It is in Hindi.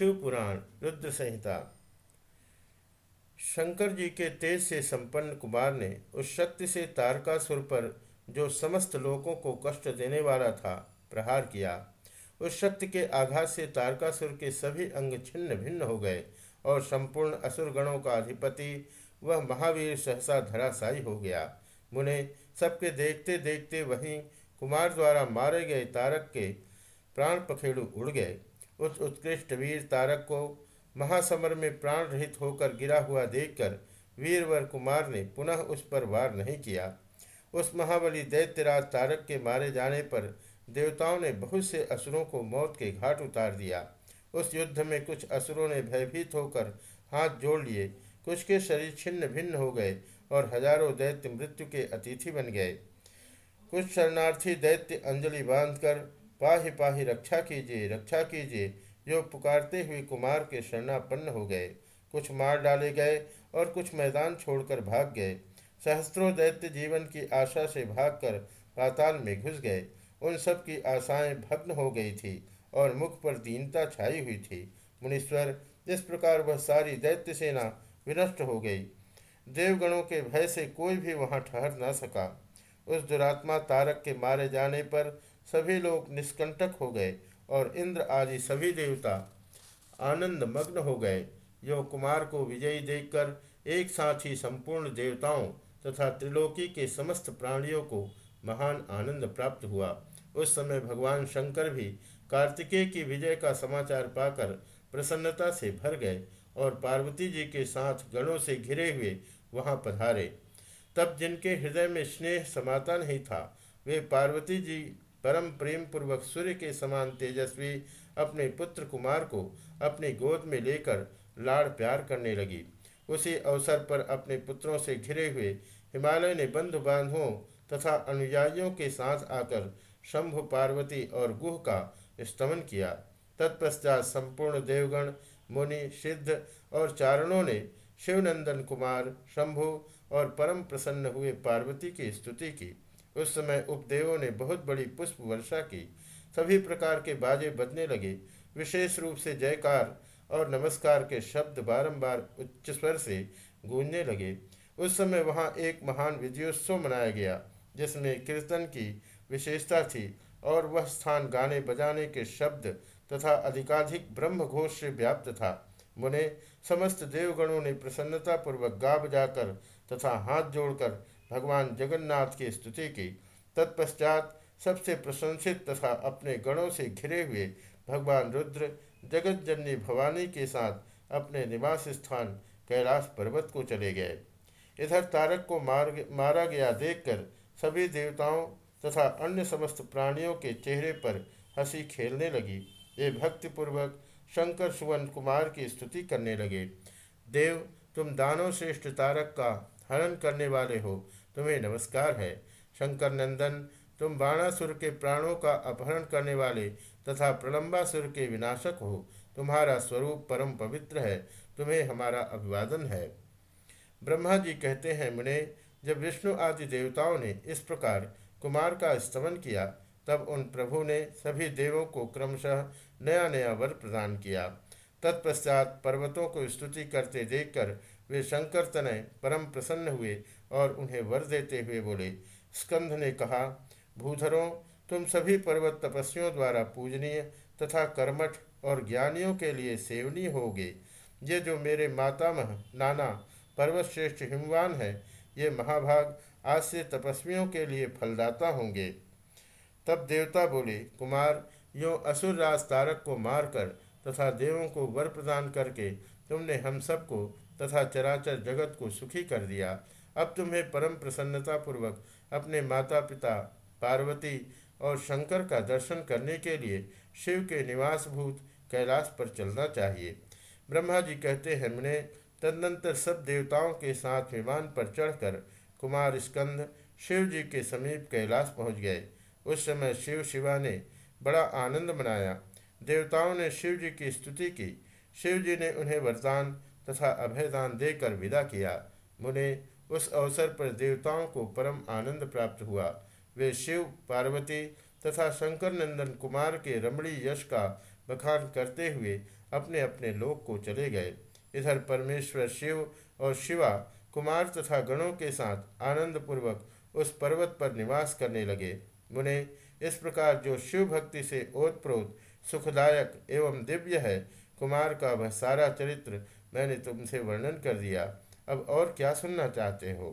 शिव पुराण, रुद्र संहिता। शंकर जी के तेज से संपन्न कुमार ने उस शक्ति से तारकासुर पर जो समस्त लोगों को कष्ट देने वाला था, प्रहार किया। उस शक्ति के आघात से तारकासुर के सभी अंग छिन्न भिन्न हो गए और संपूर्ण असुर गणों का अधिपति वह महावीर सहसा धराशायी हो गया। मुने सबके देखते देखते वहीं कुमार द्वारा मारे गए तारक के प्राण पखेड़ू उड़ गए। उस उत्कृष्ट वीर तारक को महासमर में प्राण रहित होकर गिरा हुआ देखकर वीरवर कुमार ने पुनः उस पर वार नहीं किया। उस महाबली दैत्यराज तारक के मारे जाने पर देवताओं ने बहुत से असुरों को मौत के घाट उतार दिया। उस युद्ध में कुछ असुरों ने भयभीत होकर हाथ जोड़ लिए। कुछ के शरीर छिन्न भिन्न हो गए और हज़ारों दैत्य मृत्यु के अतिथि बन गए। कुछ शरणार्थी दैत्य अंजलि बांधकर पाहि पाही रक्षा कीजिए रक्षा कीजिए। जो पुकारते हुए कुमार के शरणापन्न हो गए, कुछ मार डाले गए और कुछ मैदान छोड़कर भाग गए। सहस्त्रों दैत्य जीवन की आशा से भागकर पाताल में घुस गए। उन सब की आशाएँ भग्न हो गई थी और मुख पर दीनता छाई हुई थी। मुनीश्वर इस प्रकार वह सारी दैत्य सेना विनष्ट हो गई, देवगणों के भय से कोई भी वहाँ ठहर न सका। उस दुरात्मा तारक के मारे जाने पर सभी लोग निष्कंटक हो गए और इंद्र आदि सभी देवता आनंद मग्न हो गए। जो कुमार को विजयी देखकर एक साथ ही संपूर्ण देवताओं तथा त्रिलोकी के समस्त प्राणियों को महान आनंद प्राप्त हुआ। उस समय भगवान शंकर भी कार्तिकेय की विजय का समाचार पाकर प्रसन्नता से भर गए और पार्वती जी के साथ गणों से घिरे हुए वहाँ पधारे। तब जिनके हृदय में स्नेह समाता नहीं था, वे पार्वती जी परम प्रेम पूर्वक सूर्य के समान तेजस्वी अपने पुत्र कुमार को अपनी गोद में लेकर लाड़ प्यार करने लगी। उसी अवसर पर अपने पुत्रों से घिरे हुए हिमालय ने बंधु बांधवों तथा अनुयायियों के साथ आकर शंभु पार्वती और गुह का स्तमन किया। तत्पश्चात संपूर्ण देवगण, मुनि, सिद्ध और चारणों ने शिवनंदन कुमार, शंभु और परम प्रसन्न हुए पार्वती की स्तुति की। उस समय उपदेवों ने बहुत बड़ी पुष्प वर्षा की। सभी प्रकार के बाजे बजने लगे। विशेष रूप से जयकार और नमस्कार के शब्द बारंबार उच्च स्वर से गूंजने लगे। उस समय वहाँ एक महान विजयोत्सव मनाया गया, जिसमें कीर्तन की विशेषता थी और वह स्थान गाने बजाने के शब्द तथा अधिकाधिक ब्रह्म घोष से व्याप्त था। मुने समस्त देवगणों ने प्रसन्नतापूर्वक गा बजाकर तथा हाथ जोड़कर भगवान जगन्नाथ की स्तुति की। तत्पश्चात सबसे प्रशंसित तथा अपने गणों से घिरे हुए भगवान रुद्र जगत जननी भवानी के साथ अपने निवास स्थान कैलाश पर्वत को चले गए। इधर तारक को मार मारा गया देखकर सभी देवताओं तथा अन्य समस्त प्राणियों के चेहरे पर हँसी खेलने लगी। ये भक्तिपूर्वक शंकर सुवन कुमार की स्तुति करने लगे। देव, तुम दानव श्रेष्ठ तारक का हरण करने वाले हो। तुम्हें नमस्कार है। शंकर नंदन, तुम बाणासुर के प्राणों का अपहरण करने वाले तथा प्रलंबासुर के विनाशक हो। तुम्हारा स्वरूप परम पवित्र है। तुम्हें हमारा अभिवादन है। ब्रह्मा जी कहते हैं, मुने, जब विष्णु आदि देवताओं ने इस प्रकार कुमार का स्तमन किया, तब उन प्रभु ने सभी देवों को क्रमशः नया नया वर प्रदान किया। तत्पश्चात पर्वतों को स्तुति करते देखकर वे शंकर तनय परम प्रसन्न हुए और उन्हें वर देते हुए बोले स्कंध ने कहा, भूधरों, तुम सभी पर्वत तपस्वियों द्वारा पूजनीय तथा कर्मठ और ज्ञानियों के लिए सेवनीय होगे। ये जो मेरे मातामह, नाना पर्वत श्रेष्ठ हिमवान है, ये महाभाग आज से तपस्वियों के लिए फलदाता होंगे। तब देवता बोले, कुमार, यो असुर राज तारक को मारकर तथा देवों को वर प्रदान करके तुमने हम सबको तथा चराचर जगत को सुखी कर दिया। अब तुम्हें परम प्रसन्नता पूर्वक अपने माता पिता पार्वती और शंकर का दर्शन करने के लिए शिव के निवासभूत कैलाश पर चलना चाहिए। ब्रह्मा जी कहते हैं, मैंने तदनंतर सब देवताओं के साथ विमान पर चढ़कर कुमार स्कंद शिव जी के समीप कैलाश पहुँच गए। उस समय शिव शिवा ने बड़ा आनंद मनाया। देवताओं ने शिव जी की स्तुति की। शिव जी ने उन्हें वरदान तथा अभयदान देकर विदा किया। मुने उस अवसर पर देवताओं को परम आनंद प्राप्त हुआ। वे शिव, पार्वती तथा शंकर नंदन कुमार के रमणी यश का बखान करते हुए अपने अपने लोक को चले गए। इधर परमेश्वर शिव और शिवा कुमार तथा गणों के साथ आनंद पूर्वक उस पर्वत पर निवास करने लगे। मुने इस प्रकार जो शिव भक्ति से ओतप्रोत, सुखदायक एवं दिव्य है, कुमार का वह सारा चरित्र मैंने तुमसे वर्णन कर दिया। अब और क्या सुनना चाहते हो?